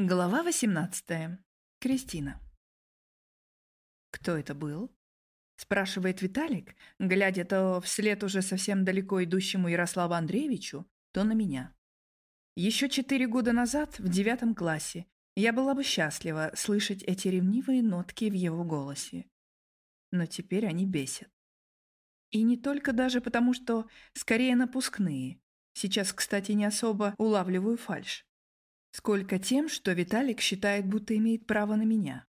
Глава 18. Кристина. «Кто это был?» – спрашивает Виталик, глядя то вслед уже совсем далеко идущему Ярославу Андреевичу, то на меня. Еще четыре года назад, в девятом классе, я была бы счастлива слышать эти ревнивые нотки в его голосе. Но теперь они бесят. И не только даже потому, что скорее напускные. Сейчас, кстати, не особо улавливаю фальшь сколько тем, что Виталик считает, будто имеет право на меня.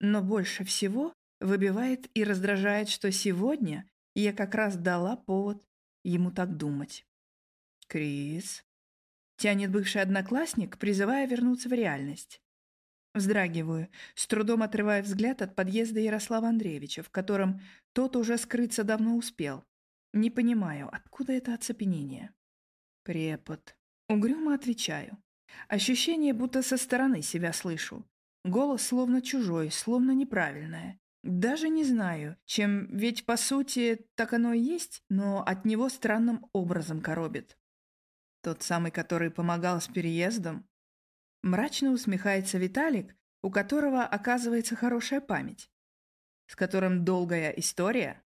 Но больше всего выбивает и раздражает, что сегодня я как раз дала повод ему так думать. «Крис», — тянет бывший одноклассник, призывая вернуться в реальность. Вздрагиваю, с трудом отрывая взгляд от подъезда Ярослава Андреевича, в котором тот уже скрыться давно успел. Не понимаю, откуда это оцепенение. «Препод». Угрюмо отвечаю. Ощущение, будто со стороны себя слышу. Голос словно чужой, словно неправильное. Даже не знаю, чем, ведь по сути так оно и есть, но от него странным образом коробит. Тот самый, который помогал с переездом. Мрачно усмехается Виталик, у которого оказывается хорошая память. С которым долгая история.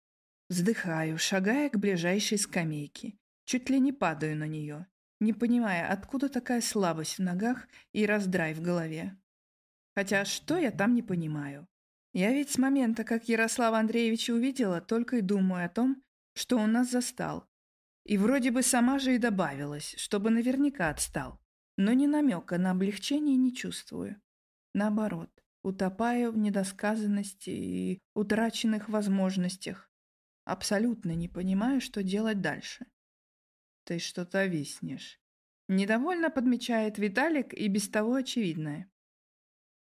Вздыхаю, шагая к ближайшей скамейке. Чуть ли не падаю на нее не понимая, откуда такая слабость в ногах и раздрай в голове. Хотя что я там не понимаю? Я ведь с момента, как Ярослава Андреевича увидела, только и думаю о том, что он нас застал. И вроде бы сама же и добавилась, чтобы наверняка отстал. Но ни намека на облегчение не чувствую. Наоборот, утопаю в недосказанности и утраченных возможностях. Абсолютно не понимаю, что делать дальше. Ты что-то виснешь. Недовольно подмечает Виталик и без того очевидное.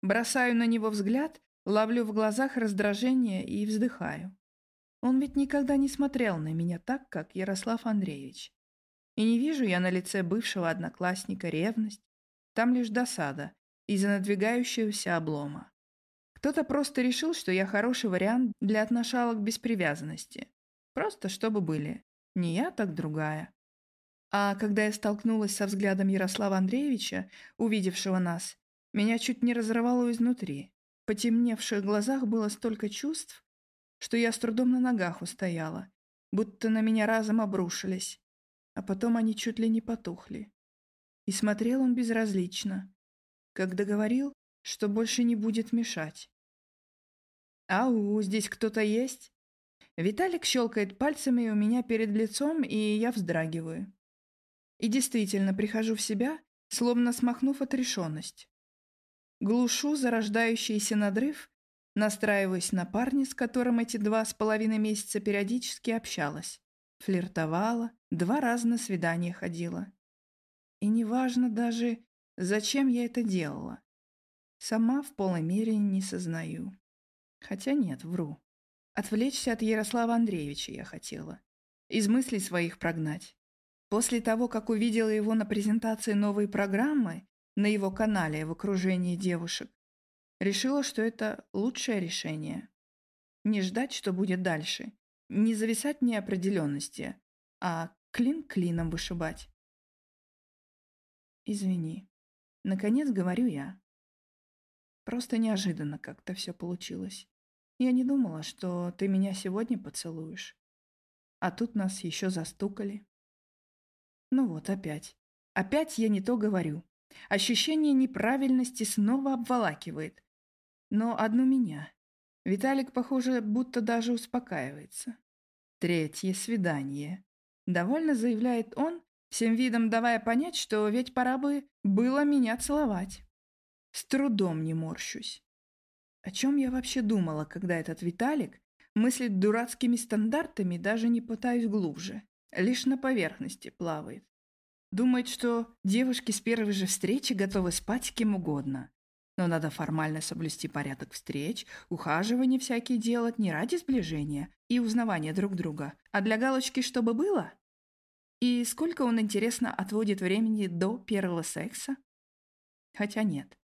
Бросаю на него взгляд, ловлю в глазах раздражение и вздыхаю. Он ведь никогда не смотрел на меня так, как Ярослав Андреевич. И не вижу я на лице бывшего одноклассника ревность, там лишь досада из-за надвигающегося облома. Кто-то просто решил, что я хороший вариант для отношалок без привязанности. Просто чтобы были. Не я, так другая. А когда я столкнулась со взглядом Ярослава Андреевича, увидевшего нас, меня чуть не разорвало изнутри. В потемневших глазах было столько чувств, что я с трудом на ногах устояла, будто на меня разом обрушились, а потом они чуть ли не потухли. И смотрел он безразлично, как договорил, что больше не будет мешать. «Ау, здесь кто-то есть?» Виталик щелкает пальцами у меня перед лицом, и я вздрагиваю. И действительно прихожу в себя, словно смахнув отрешенность. Глушу зарождающийся надрыв, настраиваясь на парня, с которым эти два с половиной месяца периодически общалась. Флиртовала, два раза на свидание ходила. И неважно даже, зачем я это делала. Сама в полной мере не сознаю. Хотя нет, вру. Отвлечься от Ярослава Андреевича я хотела. Из мыслей своих прогнать. После того, как увидела его на презентации новой программы на его канале в окружении девушек, решила, что это лучшее решение. Не ждать, что будет дальше. Не зависать в неопределенности, а клин клином вышибать. Извини. Наконец говорю я. Просто неожиданно как-то все получилось. Я не думала, что ты меня сегодня поцелуешь. А тут нас еще застукали. Ну вот опять. Опять я не то говорю. Ощущение неправильности снова обволакивает. Но одну меня. Виталик, похоже, будто даже успокаивается. Третье свидание. Довольно заявляет он, всем видом давая понять, что ведь пора бы было меня целовать. С трудом не морщусь. О чем я вообще думала, когда этот Виталик мыслит дурацкими стандартами, даже не пытаюсь глубже лишь на поверхности плавает. Думает, что девушки с первой же встречи готовы спать с кем угодно. Но надо формально соблюсти порядок встреч, ухаживания всякие делать не ради сближения и узнавания друг друга, а для галочки чтобы было. И сколько он, интересно, отводит времени до первого секса? Хотя нет,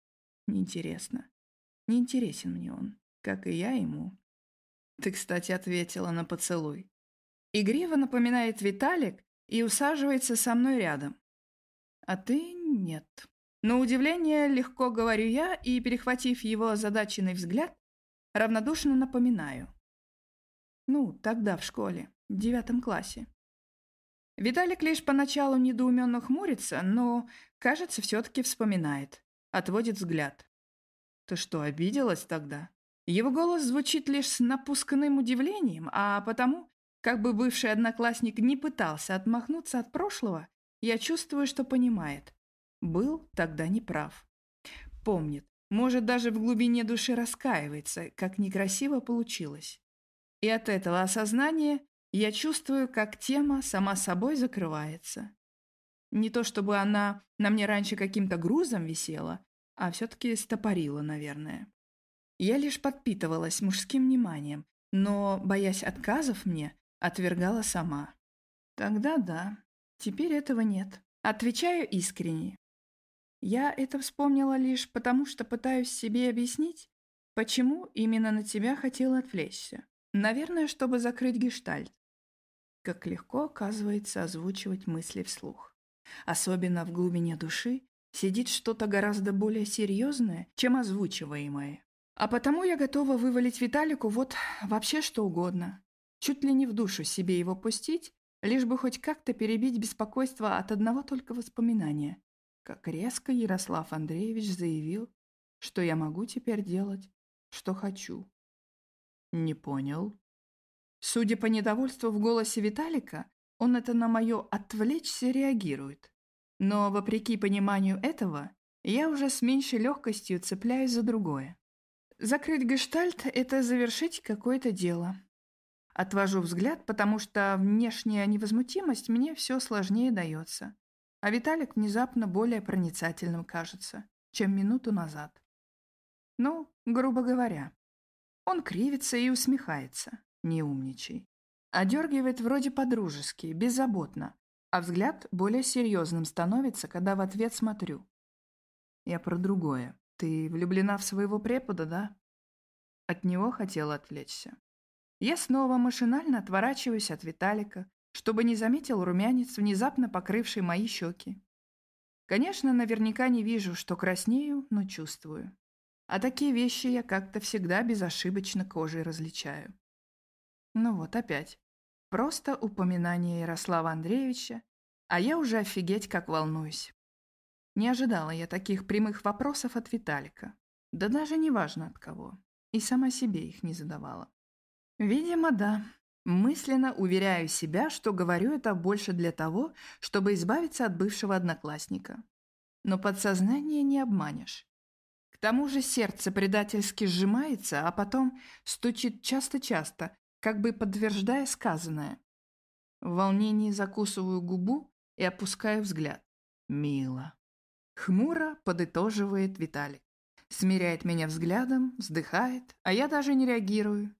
неинтересно. Не интересен мне он, как и я ему. Ты, кстати, ответила на поцелуй. Игриво напоминает Виталик и усаживается со мной рядом. А ты нет. На удивление легко говорю я и, перехватив его озадаченный взгляд, равнодушно напоминаю. Ну, тогда в школе, в девятом классе. Виталик лишь поначалу недоуменно хмурится, но, кажется, все-таки вспоминает. Отводит взгляд. «Ты что, обиделась тогда?» Его голос звучит лишь с напускным удивлением, а потому, как бы бывший одноклассник не пытался отмахнуться от прошлого, я чувствую, что понимает. Был тогда неправ. Помнит, может, даже в глубине души раскаивается, как некрасиво получилось. И от этого осознания я чувствую, как тема сама собой закрывается. Не то чтобы она на мне раньше каким-то грузом висела, а все-таки стопорила, наверное. Я лишь подпитывалась мужским вниманием, но, боясь отказов мне, отвергала сама. Тогда да, теперь этого нет. Отвечаю искренне. Я это вспомнила лишь потому, что пытаюсь себе объяснить, почему именно на тебя хотела отвлечься. Наверное, чтобы закрыть гештальт. Как легко, оказывается, озвучивать мысли вслух. Особенно в глубине души сидит что-то гораздо более серьезное, чем озвучиваемое. А потому я готова вывалить Виталику вот вообще что угодно. Чуть ли не в душу себе его пустить, лишь бы хоть как-то перебить беспокойство от одного только воспоминания. Как резко Ярослав Андреевич заявил, что я могу теперь делать, что хочу. Не понял. Судя по недовольству в голосе Виталика, он это на мое «отвлечься» реагирует. Но, вопреки пониманию этого, я уже с меньшей легкостью цепляюсь за другое. Закрыть гештальт – это завершить какое-то дело. Отвожу взгляд, потому что внешняя невозмутимость мне все сложнее дается. А Виталик внезапно более проницательным кажется, чем минуту назад. Ну, грубо говоря. Он кривится и усмехается, не умничай. Одергивает вроде по-дружески, беззаботно, а взгляд более серьезным становится, когда в ответ смотрю. Я про другое. «Ты влюблена в своего препода, да?» От него хотела отвлечься. Я снова машинально отворачиваюсь от Виталика, чтобы не заметил румянец, внезапно покрывший мои щеки. Конечно, наверняка не вижу, что краснею, но чувствую. А такие вещи я как-то всегда безошибочно кожей различаю. Ну вот опять. Просто упоминание Ярослава Андреевича, а я уже офигеть как волнуюсь. Не ожидала я таких прямых вопросов от Виталика. Да даже не важно от кого. И сама себе их не задавала. Видимо, да. Мысленно уверяю себя, что говорю это больше для того, чтобы избавиться от бывшего одноклассника. Но подсознание не обманешь. К тому же сердце предательски сжимается, а потом стучит часто-часто, как бы подтверждая сказанное. В волнении закусываю губу и опускаю взгляд. Мило. Хмуро подытоживает Виталик. Смиряет меня взглядом, вздыхает, а я даже не реагирую.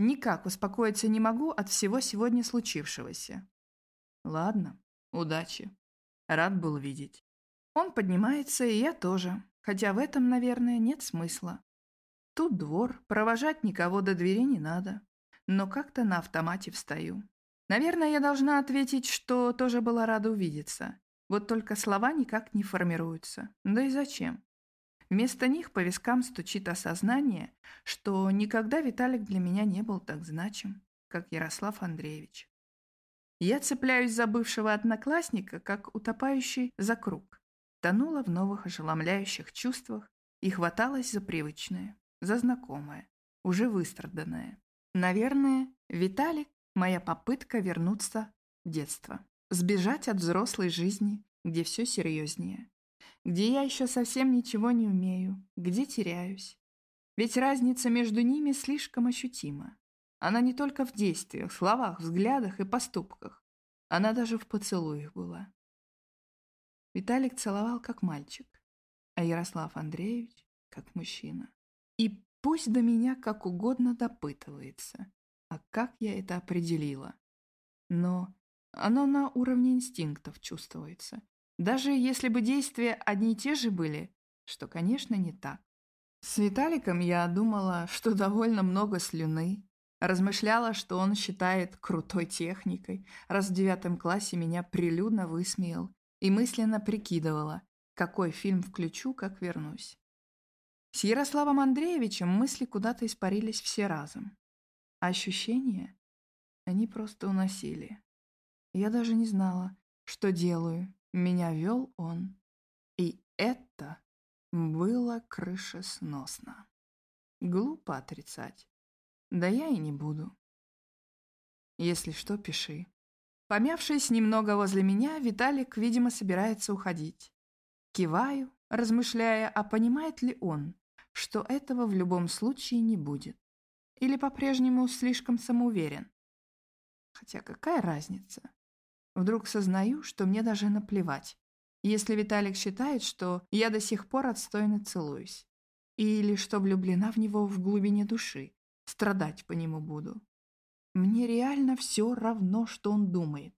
Никак успокоиться не могу от всего сегодня случившегося. Ладно, удачи. Рад был видеть. Он поднимается, и я тоже, хотя в этом, наверное, нет смысла. Тут двор, провожать никого до двери не надо. Но как-то на автомате встаю. Наверное, я должна ответить, что тоже была рада увидеться. Вот только слова никак не формируются. Да и зачем? Вместо них по вискам стучит осознание, что никогда Виталик для меня не был так значим, как Ярослав Андреевич. Я цепляюсь за бывшего одноклассника, как утопающий за круг. Тонула в новых ошеломляющих чувствах и хваталась за привычное, за знакомое, уже выстраданное. Наверное, Виталик – моя попытка вернуться в детство. Сбежать от взрослой жизни, где все серьезнее. Где я еще совсем ничего не умею, где теряюсь. Ведь разница между ними слишком ощутима. Она не только в действиях, словах, взглядах и поступках. Она даже в поцелуях была. Виталик целовал как мальчик, а Ярослав Андреевич как мужчина. И пусть до меня как угодно допытывается, а как я это определила. Но оно на уровне инстинктов чувствуется. Даже если бы действия одни и те же были, что, конечно, не так. С Виталиком я думала, что довольно много слюны. Размышляла, что он считает крутой техникой, раз в девятом классе меня прилюдно высмеял, и мысленно прикидывала, какой фильм включу, как вернусь. С Ярославом Андреевичем мысли куда-то испарились все разом. А ощущения? Они просто уносили. Я даже не знала, что делаю. Меня вел он. И это было крышесносно. Глупо отрицать. Да я и не буду. Если что, пиши. Помявшись немного возле меня, Виталик, видимо, собирается уходить. Киваю, размышляя, а понимает ли он, что этого в любом случае не будет. Или по-прежнему слишком самоуверен. Хотя какая разница? Вдруг сознаю, что мне даже наплевать, если Виталик считает, что я до сих пор отстойно целуюсь. Или что влюблена в него в глубине души, страдать по нему буду. Мне реально все равно, что он думает.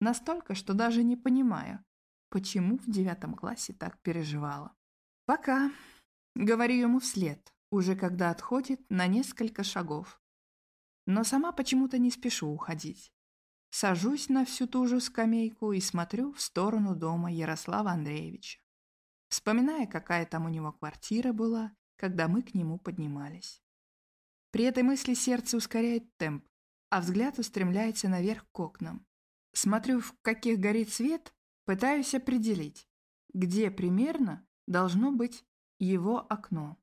Настолько, что даже не понимаю, почему в девятом классе так переживала. Пока. Говорю ему вслед, уже когда отходит на несколько шагов. Но сама почему-то не спешу уходить. Сажусь на всю ту же скамейку и смотрю в сторону дома Ярослава Андреевича, вспоминая, какая там у него квартира была, когда мы к нему поднимались. При этой мысли сердце ускоряет темп, а взгляд устремляется наверх к окнам. Смотрю, в каких горит свет, пытаюсь определить, где примерно должно быть его окно.